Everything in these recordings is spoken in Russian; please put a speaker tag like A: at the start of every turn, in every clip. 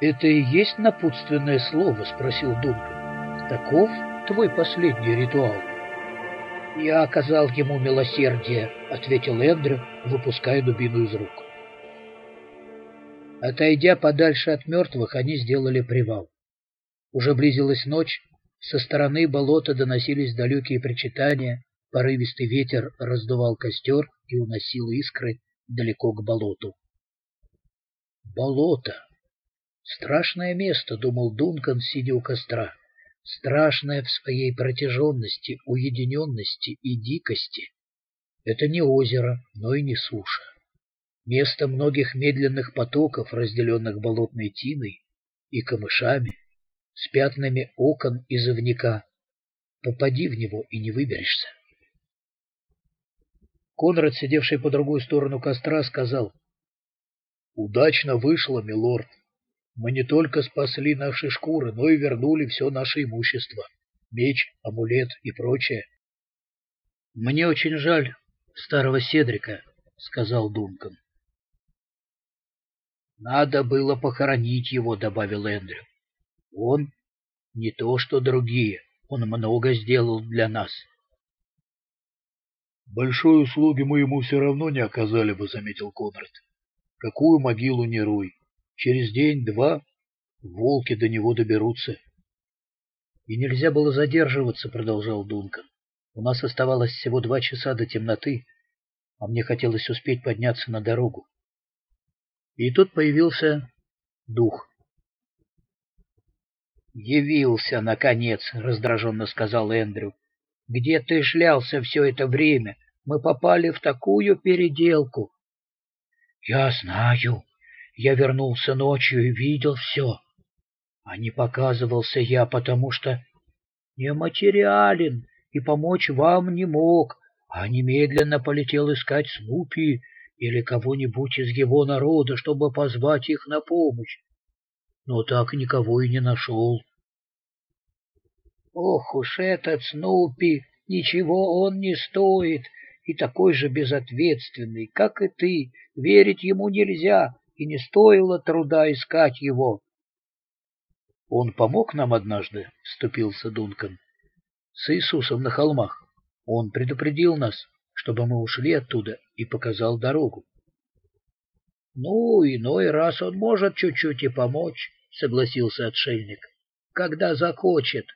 A: «Это и есть напутственное слово?» — спросил Дункан. «Таков твой последний ритуал?» «Я оказал ему милосердие», — ответил Эндрю, выпуская дубину из рук. Отойдя подальше от мертвых, они сделали привал. Уже близилась ночь, со стороны болота доносились далекие причитания, порывистый ветер раздувал костер и уносил искры далеко к болоту. Болото! Страшное место, думал Дункан, сидя у костра. Страшное в своей протяженности, уединенности и дикости. Это не озеро, но и не суша. Место многих медленных потоков, разделенных болотной тиной и камышами, с пятнами окон и завника. Попади в него и не выберешься. Конрад, сидевший по другую сторону костра, сказал, «Удачно вышло, милорд. Мы не только спасли наши шкуры, но и вернули все наше имущество. Меч, амулет и прочее». «Мне очень жаль старого Седрика», — сказал Дункан. «Надо было похоронить его», — добавил Эндрю. «Он не то, что другие. Он много сделал для нас».
B: «Большой услуги мы ему все равно не оказали бы», — заметил Конрад. «Какую могилу не руй. Через день-два волки до него доберутся».
A: «И нельзя было задерживаться», — продолжал Дункан. «У нас оставалось всего два часа до темноты, а мне хотелось успеть подняться на дорогу». И тут появился дух.
C: «Явился, наконец», — раздраженно сказал Эндрю. Где ты шлялся все это время? Мы попали в такую переделку.
A: Я знаю. Я вернулся ночью и видел все. А не показывался я, потому что нематериален и помочь вам не мог, а немедленно полетел искать Снупи или кого-нибудь из его народа, чтобы позвать их на помощь. Но так никого и не нашел.
C: Ох уж этот Снупи, ничего он не стоит, и такой же безответственный, как и ты. Верить ему нельзя, и не стоило труда искать его.
A: — Он помог нам однажды, — вступился Дункан, — с Иисусом на холмах. Он предупредил нас, чтобы мы ушли оттуда, и показал дорогу.
C: — Ну, иной раз он может чуть-чуть и помочь, — согласился отшельник, — когда захочет.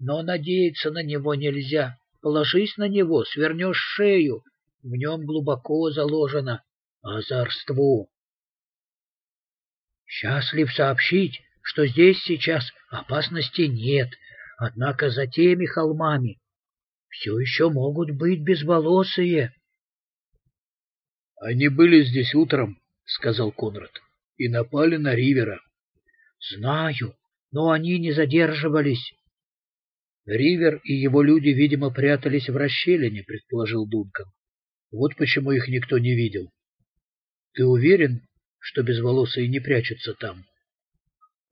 C: Но надеяться на него нельзя. Положись на него, свернешь шею. В нем глубоко заложено озорство. Счастлив сообщить, что здесь сейчас опасности нет, однако за теми холмами все еще могут быть безволосые.
B: — Они были здесь утром, — сказал Конрад, — и напали на Ривера.
C: — Знаю, но они не задерживались.
A: Ривер и его люди, видимо, прятались в расщелине, предположил Дункан. Вот почему их никто не видел. Ты уверен, что безволосые не прячутся там?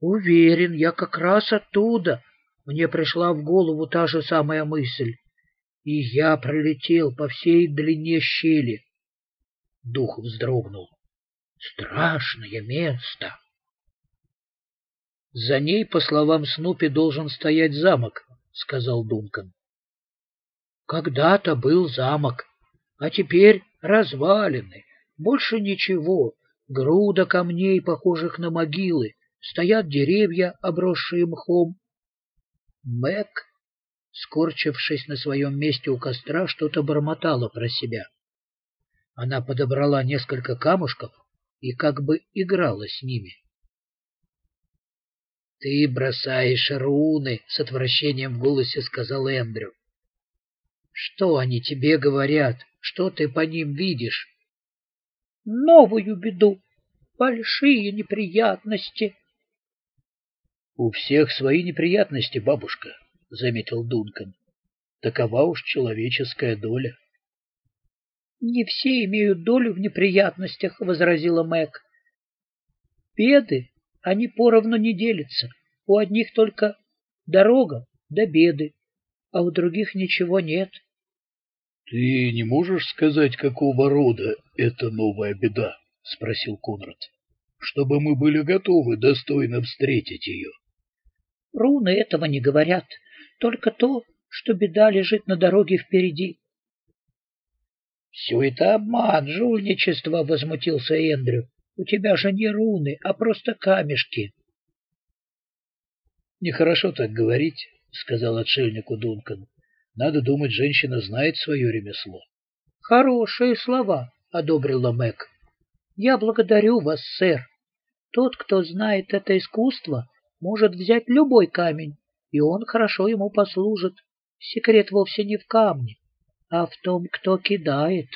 C: Уверен, я как раз оттуда. Мне пришла в голову та же самая мысль. И я пролетел по всей длине щели. Дух вздрогнул. Страшное место.
A: За ней, по словам Снупи, должен стоять замок, — сказал Дункан.
C: «Когда-то был замок, а теперь развалины. Больше ничего. Груда камней, похожих на могилы. Стоят деревья, обросшие мхом. Мэг, скорчившись на своем месте у костра, что-то бормотала про себя. Она подобрала несколько камушков и как бы играла с ними. — Ты бросаешь руны, — с отвращением в голосе сказал Эндрю. — Что они тебе говорят? Что ты по ним видишь? — Новую беду. Большие неприятности.
A: — У всех свои неприятности, бабушка, — заметил Дункан. — Такова уж человеческая доля.
C: — Не все имеют долю в неприятностях, — возразила Мэг. — Беды они поровну не делятся. У одних только дорога да беды, а у других ничего нет.
B: — Ты не можешь сказать, какого рода эта новая беда? — спросил Конрад. — чтобы мы были готовы достойно встретить ее.
C: Руны этого не говорят, только то, что беда лежит на дороге впереди.
A: Все это обман, жульничество, возмутился Эндрю. У тебя же не руны, а просто камешки.
B: Нехорошо так говорить, сказал отшельнику Дункан. Надо думать, женщина знает свое ремесло.
C: Хорошие слова, одобрила Мэг. Я благодарю вас, сэр. Тот, кто знает это искусство, может взять любой камень, и он хорошо ему послужит. Секрет вовсе не в камне, а в том, кто кидает.